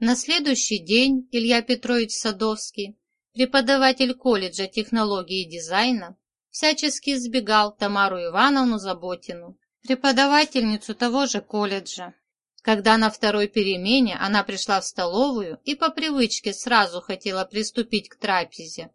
На следующий день Илья Петрович Садовский, преподаватель колледжа технологии и дизайна, всячески избегал Тамару Ивановну Заботину, преподавательницу того же колледжа. Когда на второй перемене она пришла в столовую и по привычке сразу хотела приступить к трапезе,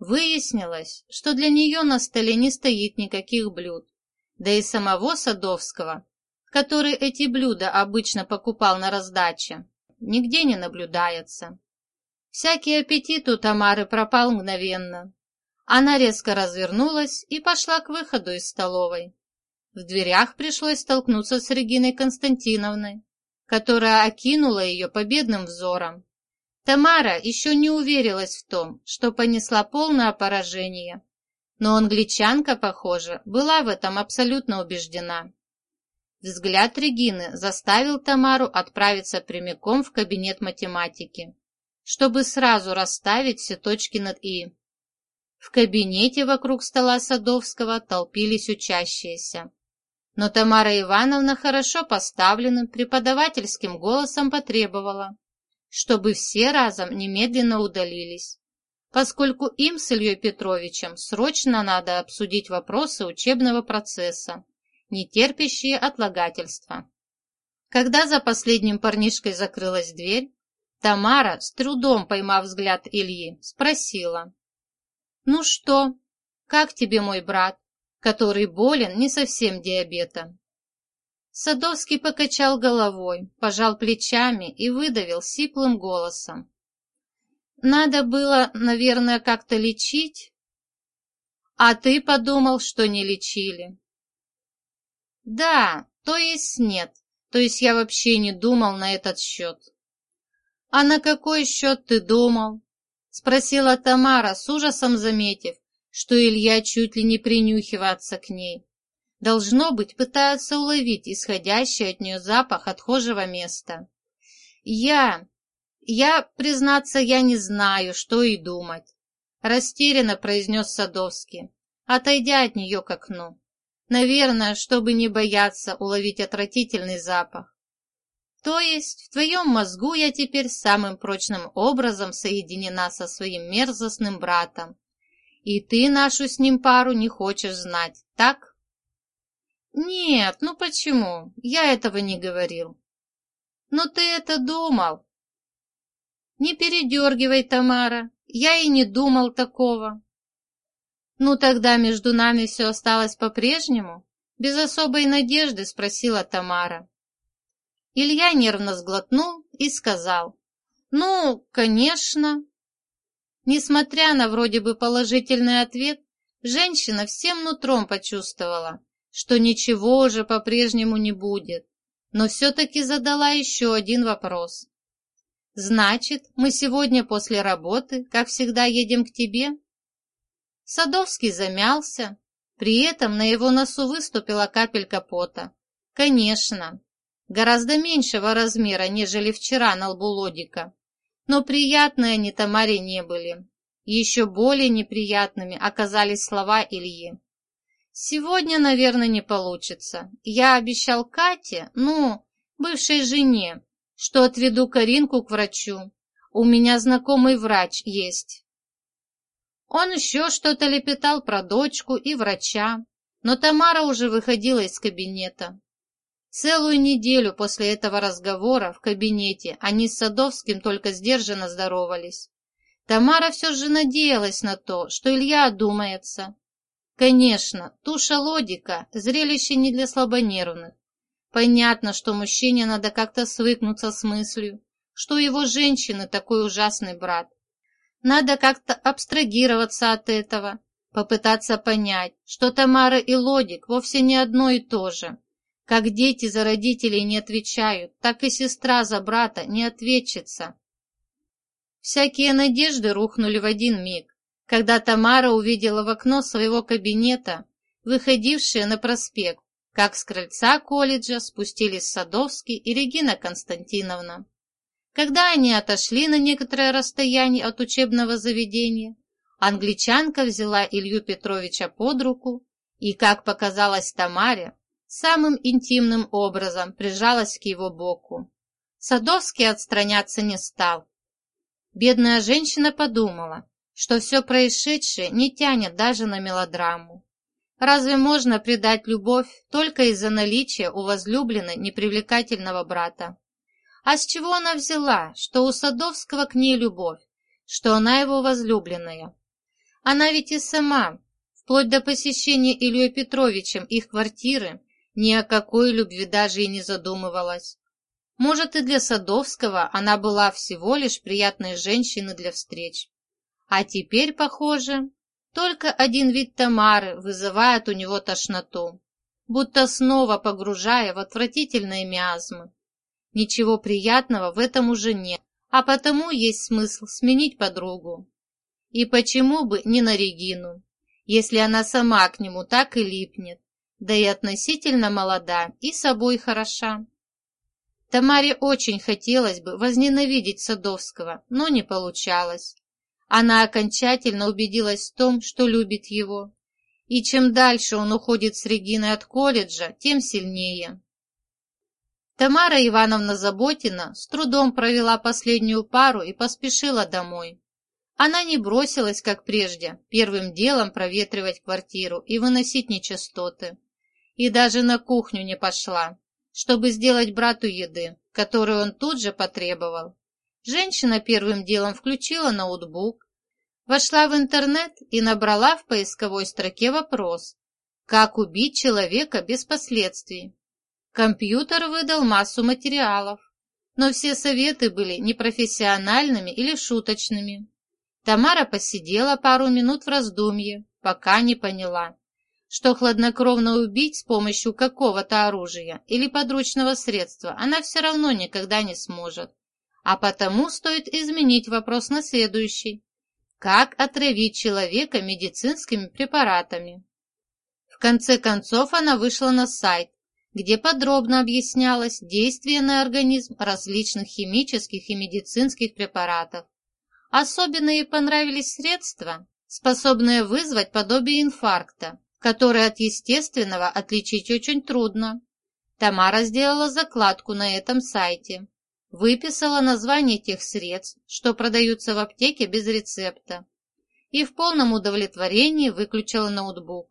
выяснилось, что для нее на столе не стоит никаких блюд, да и самого Садовского, который эти блюда обычно покупал на раздаче, нигде не наблюдается. Всякий аппетит у Тамары пропал мгновенно. Она резко развернулась и пошла к выходу из столовой. В дверях пришлось столкнуться с Региной Константиновной, которая окинула ее победным взором. Тамара еще не уверилась в том, что понесла полное поражение, но англичанка, похоже, была в этом абсолютно убеждена. Взгляд Регины заставил Тамару отправиться прямиком в кабинет математики, чтобы сразу расставить все точки над «и». В кабинете вокруг стола Садовского толпились учащиеся. Но Тамара Ивановна хорошо поставленным преподавательским голосом потребовала, чтобы все разом немедленно удалились, поскольку им с Ильей Петровичем срочно надо обсудить вопросы учебного процесса не терпящие отлагательства. Когда за последним парнишкой закрылась дверь, Тамара, с трудом поймав взгляд Ильи, спросила. «Ну что, как тебе мой брат, который болен не совсем диабетом?» Садовский покачал головой, пожал плечами и выдавил сиплым голосом. «Надо было, наверное, как-то лечить?» «А ты подумал, что не лечили?» Да, то есть нет. То есть я вообще не думал на этот счет. А на какой счет ты думал? Спросила Тамара, с ужасом заметив, что Илья чуть ли не принюхивается к ней. Должно быть, пытается уловить исходящий от нее запах отхожего места. Я... Я, признаться, я не знаю, что и думать. Растерянно произнес Садовский, отойдя от нее к окну. Наверное, чтобы не бояться уловить отвратительный запах. То есть в твоем мозгу я теперь самым прочным образом соединена со своим мерзостным братом. И ты нашу с ним пару не хочешь знать, так? Нет, ну почему? Я этого не говорил. Но ты это думал. Не передергивай, Тамара, я и не думал такого. «Ну тогда между нами все осталось по-прежнему?» Без особой надежды спросила Тамара. Илья нервно сглотнул и сказал. «Ну, конечно». Несмотря на вроде бы положительный ответ, женщина всем нутром почувствовала, что ничего уже по-прежнему не будет, но все-таки задала еще один вопрос. «Значит, мы сегодня после работы, как всегда, едем к тебе?» Садовский замялся. При этом на его носу выступила капелька пота. Конечно, гораздо меньшего размера, нежели вчера на лбу Лодика. Но приятные они Тамаре не были. Еще более неприятными оказались слова Ильи. «Сегодня, наверное, не получится. Я обещал Кате, ну, бывшей жене, что отведу Каринку к врачу. У меня знакомый врач есть. Он еще что-то лепетал про дочку и врача, но Тамара уже выходила из кабинета. Целую неделю после этого разговора в кабинете они с Садовским только сдержанно здоровались. Тамара все же надеялась на то, что Илья одумается. Конечно, туша лодика – зрелище не для слабонервных. Понятно, что мужчине надо как-то свыкнуться с мыслью, что у его женщины такой ужасный брат. Надо как-то абстрагироваться от этого, попытаться понять, что Тамара и Лодик вовсе не одно и то же. Как дети за родителей не отвечают, так и сестра за брата не ответчица. Всякие надежды рухнули в один миг, когда Тамара увидела в окно своего кабинета, выходившие на проспект, как с крыльца колледжа спустились Садовский и Регина Константиновна. Когда они отошли на некоторое расстояние от учебного заведения, англичанка взяла Илью Петровича под руку и, как показалось Тамаре, самым интимным образом прижалась к его боку. Садовский отстраняться не стал. Бедная женщина подумала, что все происшедшее не тянет даже на мелодраму. Разве можно предать любовь только из-за наличия у возлюбленной непривлекательного брата? А с чего она взяла, что у Садовского к ней любовь, что она его возлюбленная? Она ведь и сама, вплоть до посещения Ильей Петровичем их квартиры, ни о какой любви даже и не задумывалась. Может, и для Садовского она была всего лишь приятной женщиной для встреч. А теперь, похоже, только один вид Тамары вызывает у него тошноту, будто снова погружая в отвратительные миазмы. Ничего приятного в этом уже нет, а потому есть смысл сменить подругу. И почему бы не на Регину, если она сама к нему так и липнет, да и относительно молода и собой хороша. Тамаре очень хотелось бы возненавидеть Садовского, но не получалось. Она окончательно убедилась в том, что любит его. И чем дальше он уходит с Региной от колледжа, тем сильнее. Тамара Ивановна Заботина с трудом провела последнюю пару и поспешила домой. Она не бросилась, как прежде, первым делом проветривать квартиру и выносить нечистоты. И даже на кухню не пошла, чтобы сделать брату еды, которую он тут же потребовал. Женщина первым делом включила ноутбук, вошла в интернет и набрала в поисковой строке вопрос «Как убить человека без последствий?». Компьютер выдал массу материалов, но все советы были непрофессиональными или шуточными. Тамара посидела пару минут в раздумье, пока не поняла, что хладнокровно убить с помощью какого-то оружия или подручного средства она все равно никогда не сможет. А потому стоит изменить вопрос на следующий. Как отравить человека медицинскими препаратами? В конце концов она вышла на сайт, где подробно объяснялось действие на организм различных химических и медицинских препаратов. Особенно ей понравились средства, способные вызвать подобие инфаркта, которые от естественного отличить очень трудно. Тамара сделала закладку на этом сайте, выписала название тех средств, что продаются в аптеке без рецепта, и в полном удовлетворении выключила ноутбук.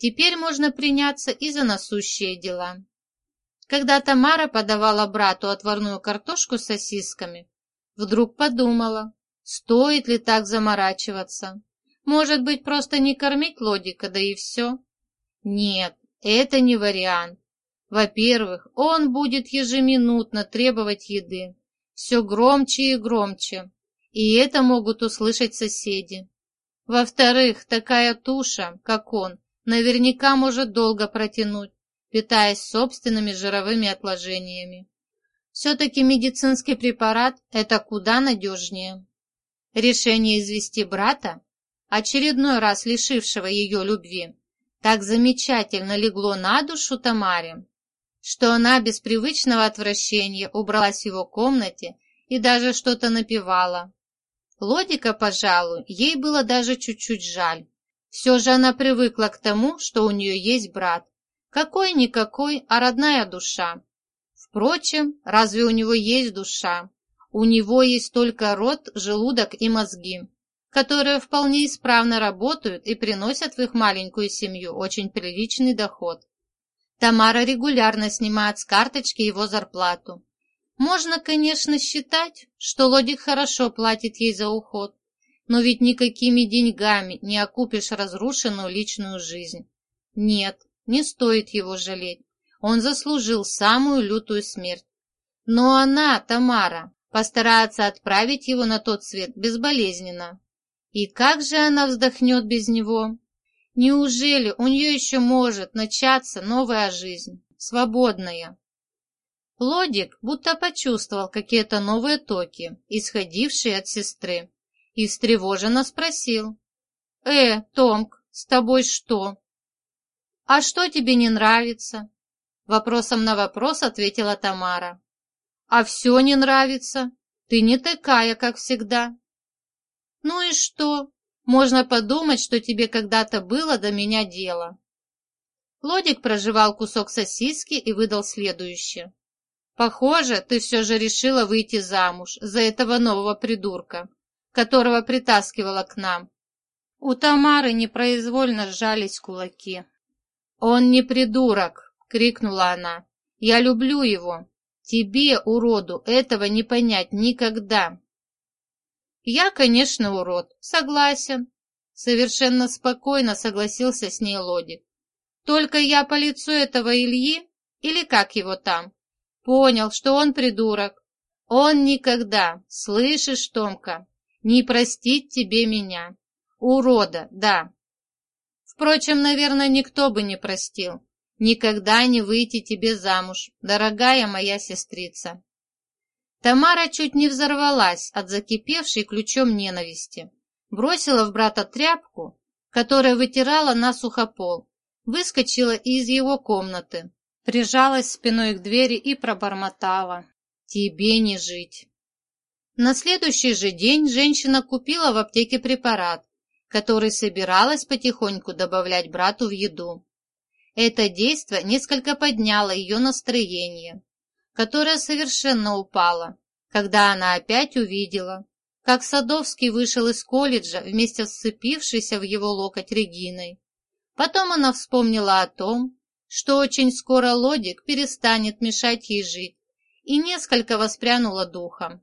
Теперь можно приняться и за насущие дела. Когда Тамара подавала брату отварную картошку с сосисками, вдруг подумала, стоит ли так заморачиваться. Может быть, просто не кормить Лодика, да и все? Нет, это не вариант. Во-первых, он будет ежеминутно требовать еды, все громче и громче, и это могут услышать соседи. Во-вторых, такая туша, как он, наверняка может долго протянуть, питаясь собственными жировыми отложениями. Все-таки медицинский препарат – это куда надежнее. Решение извести брата очередной раз лишившего ее любви, так замечательно легло на душу Тамаре, что она без привычного отвращения убралась в его комнате и даже что-то напевала. Лодика, пожалуй, ей было даже чуть-чуть жаль. Все же она привыкла к тому, что у нее есть брат. Какой-никакой, а родная душа. Впрочем, разве у него есть душа? У него есть только рот, желудок и мозги которые вполне исправно работают и приносят в их маленькую семью очень приличный доход. Тамара регулярно снимает с карточки его зарплату. Можно, конечно, считать, что Лодик хорошо платит ей за уход, но ведь никакими деньгами не окупишь разрушенную личную жизнь. Нет, не стоит его жалеть. Он заслужил самую лютую смерть. Но она, Тамара, постарается отправить его на тот свет безболезненно. И как же она вздохнет без него? Неужели у нее еще может начаться новая жизнь, свободная? Лодик будто почувствовал какие-то новые токи, исходившие от сестры, и встревоженно спросил. «Э, Томк, с тобой что?» «А что тебе не нравится?» Вопросом на вопрос ответила Тамара. «А все не нравится. Ты не такая, как всегда. «Ну и что? Можно подумать, что тебе когда-то было до меня дело». Лодик прожевал кусок сосиски и выдал следующее. Похоже, ты все же решила выйти замуж за этого нового придурка, которого притаскивала к нам. У Тамары непроизвольно сжались кулаки. «Он не придурок!» — крикнула она. «Я люблю его. Тебе, уроду, этого не понять никогда!» «Я, конечно, урод, согласен», — совершенно спокойно согласился с ней Лодик. «Только я по лицу этого Ильи, или как его там, понял, что он придурок. Он никогда, слышишь, Томка, не простит тебе меня. Урода, да. Впрочем, наверное, никто бы не простил. Никогда не выйти тебе замуж, дорогая моя сестрица. Тамара чуть не взорвалась от закипевшей ключом ненависти. Бросила в брата тряпку, которая вытирала на сухопол, выскочила из его комнаты, прижалась спиной к двери и пробормотала. «Тебе не жить!» На следующий же день женщина купила в аптеке препарат, который собиралась потихоньку добавлять брату в еду. Это действо несколько подняло ее настроение, которое совершенно упало, когда она опять увидела, как Садовский вышел из колледжа вместе с сцепившейся в его локоть Региной. Потом она вспомнила о том, что очень скоро Лодик перестанет мешать ей жить, и несколько воспрянула духом.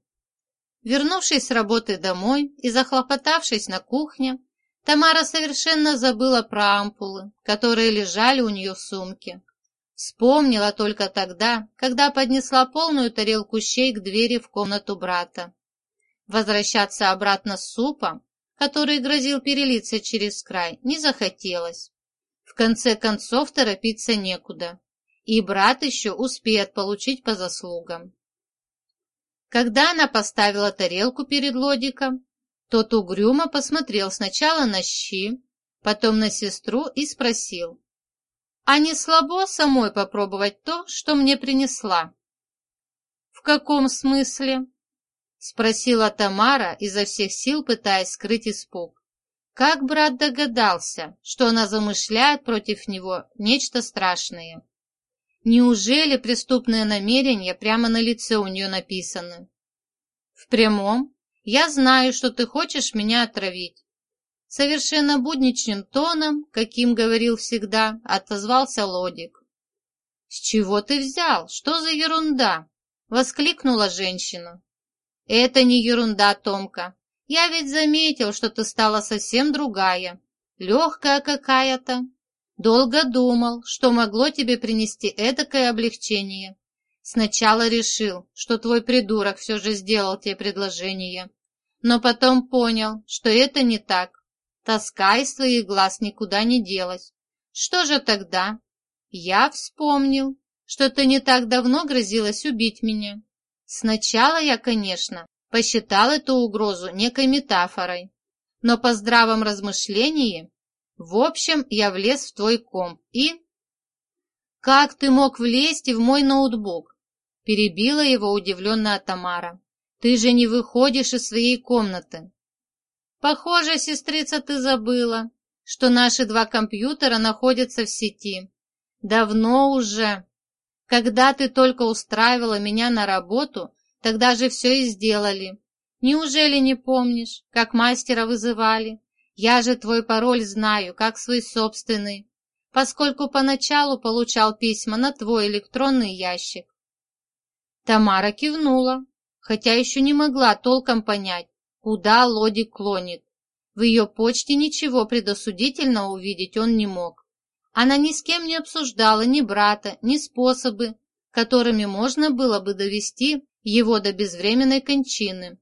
Вернувшись с работы домой и захлопотавшись на кухне, Тамара совершенно забыла про ампулы, которые лежали у нее в сумке. Вспомнила только тогда, когда поднесла полную тарелку щей к двери в комнату брата. Возвращаться обратно с супом, который грозил перелиться через край, не захотелось. В конце концов торопиться некуда, и брат еще успеет получить по заслугам. Когда она поставила тарелку перед Лодиком, тот угрюмо посмотрел сначала на щи, потом на сестру и спросил, «А не слабо самой попробовать то, что мне принесла?» «В каком смысле?» — спросила Тамара, изо всех сил пытаясь скрыть испуг. Как брат догадался, что она замышляет против него нечто страшное? Неужели преступные намерения прямо на лице у нее написаны? В прямом я знаю, что ты хочешь меня отравить. Совершенно будничным тоном, каким говорил всегда, отозвался Лодик. «С чего ты взял? Что за ерунда?» — воскликнула женщина. «Это не ерунда, Томка. Я ведь заметил, что ты стала совсем другая, легкая какая-то. Долго думал, что могло тебе принести эдакое облегчение. Сначала решил, что твой придурок все же сделал тебе предложение, но потом понял, что это не так. Тоска из твоих глаз никуда не делась. Что же тогда? Я вспомнил, что ты не так давно грозилась убить меня. Сначала я, конечно, посчитал эту угрозу некой метафорой, но по здравом размышлении, в общем, я влез в твой комп и... «Как ты мог влезть в мой ноутбук?» Перебила его удивленная Тамара. Ты же не выходишь из своей комнаты. Похоже, сестрица, ты забыла, что наши два компьютера находятся в сети. Давно уже. Когда ты только устраивала меня на работу, тогда же все и сделали. Неужели не помнишь, как мастера вызывали? Я же твой пароль знаю, как свой собственный, поскольку поначалу получал письма на твой электронный ящик. Тамара кивнула, хотя еще не могла толком понять, куда Лодик клонит. В ее почте ничего предосудительного увидеть он не мог. Она ни с кем не обсуждала ни брата, ни способы, которыми можно было бы довести его до безвременной кончины.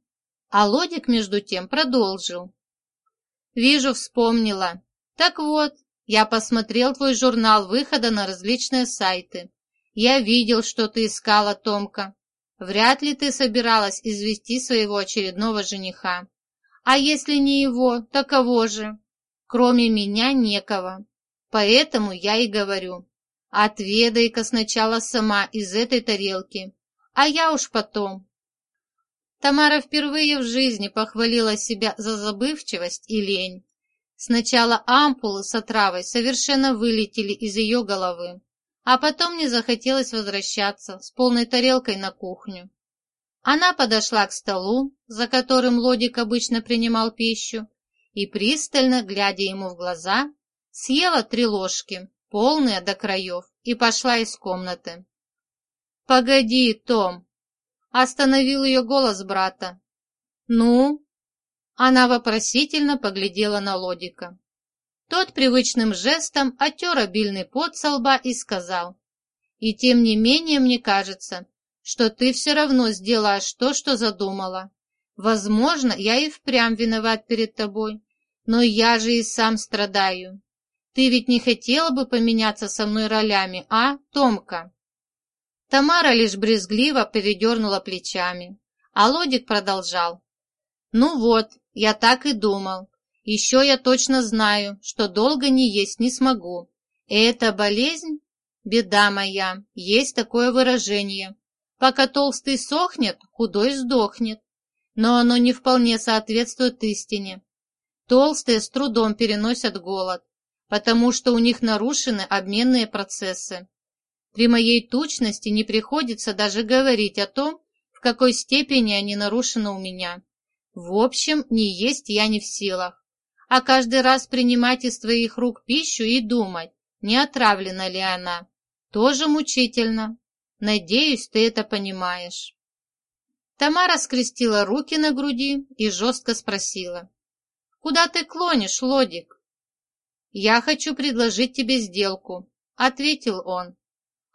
А Лодик, между тем, продолжил. «Вижу, вспомнила. Так вот, я посмотрел твой журнал выхода на различные сайты. Я видел, что ты искала, Томка. Вряд ли ты собиралась извести своего очередного жениха. А если не его, то кого же? Кроме меня некого. Поэтому я и говорю. Отведай-ка сначала сама из этой тарелки, а я уж потом. Тамара впервые в жизни похвалила себя за забывчивость и лень. Сначала ампулы с отравой совершенно вылетели из ее головы, А потом мне захотелось возвращаться с полной тарелкой на кухню. Она подошла к столу, за которым Лодик обычно принимал пищу, и, пристально глядя ему в глаза, съела три ложки, полные до краев, и пошла из комнаты. «Погоди, Том!» — остановил ее голос брата. «Ну?» Она вопросительно поглядела на Лодика. Тот привычным жестом оттер обильный пот со лба и сказал, «И тем не менее мне кажется, что ты все равно сделаешь то, что задумала. Возможно, я и впрямь виноват перед тобой, но я же и сам страдаю. Ты ведь не хотела бы поменяться со мной ролями, а, Томка?» Тамара лишь брезгливо передернула плечами, а Лодик продолжал. «Ну вот, я так и думал. Еще я точно знаю, что долго не есть не смогу. И эта болезнь? Беда моя, есть такое выражение. Пока толстый сохнет, худой сдохнет. Но оно не вполне соответствует истине. Толстые с трудом переносят голод, потому что у них нарушены обменные процессы. При моей тучности не приходится даже говорить о том, в какой степени они нарушены у меня. В общем, не есть я не в силах, а каждый раз принимать из твоих рук пищу и думать, не отравлена ли она, тоже мучительно. Надеюсь, ты это понимаешь. Тамара скрестила руки на груди и жестко спросила. «Куда ты клонишь, Лодик?» «Я хочу предложить тебе сделку», — ответил он.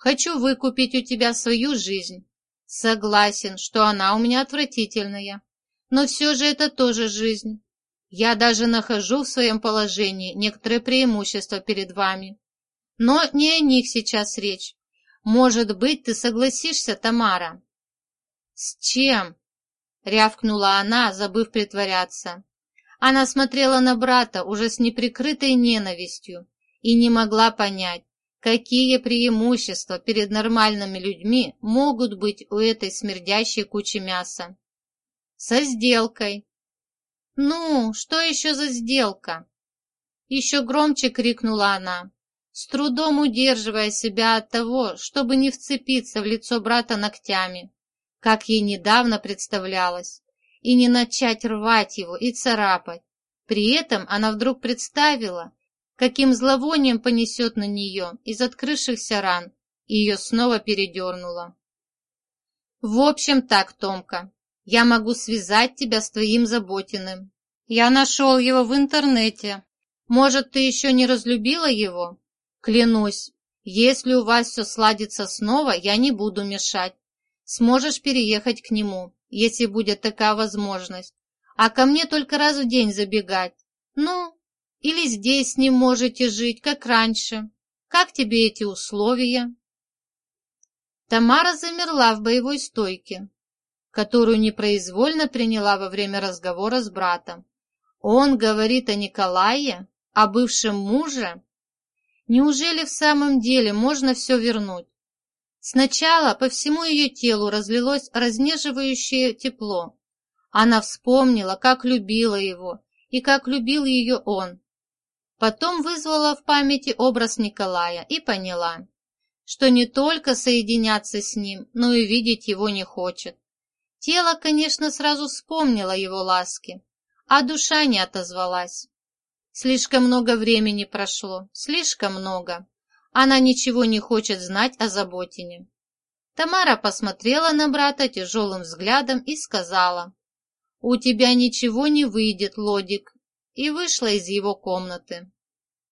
«Хочу выкупить у тебя свою жизнь. Согласен, что она у меня отвратительная, но все же это тоже жизнь. Я даже нахожу в своем положении некоторые преимущества перед вами. Но не о них сейчас речь. Может быть, ты согласишься, Тамара?» «С чем?» — рявкнула она, забыв притворяться. Она смотрела на брата уже с неприкрытой ненавистью и не могла понять, какие преимущества перед нормальными людьми могут быть у этой смердящей кучи мяса со сделкой. «Ну, что еще за сделка?» Еще громче крикнула она, с трудом удерживая себя от того, чтобы не вцепиться в лицо брата ногтями, как ей недавно представлялось, и не начать рвать его и царапать. При этом она вдруг представила, каким зловонием понесет на нее из открывшихся ран, и ее снова передернуло. «В общем так, Томка, я могу связать тебя с твоим Заботиным. Я нашел его в интернете. Может, ты еще не разлюбила его? Клянусь, если у вас все сладится снова, я не буду мешать. Сможешь переехать к нему, если будет такая возможность. А ко мне только раз в день забегать. Ну, или здесь ним можете жить, как раньше. Как тебе эти условия?» Тамара замерла в боевой стойке, которую непроизвольно приняла во время разговора с братом. Он говорит о Николае, о бывшем муже? Неужели в самом деле можно все вернуть? Сначала по всему ее телу разлилось разнеживающее тепло. Она вспомнила, как любила его и как любил ее он. Потом вызвала в памяти образ Николая и поняла, что не только соединяться с ним, но и видеть его не хочет. Тело, конечно, сразу вспомнило его ласки, а душа не отозвалась. Слишком много времени прошло, слишком много. Она ничего не хочет знать о Заботине. Тамара посмотрела на брата тяжелым взглядом и сказала, «У тебя ничего не выйдет, Лодик», и вышла из его комнаты.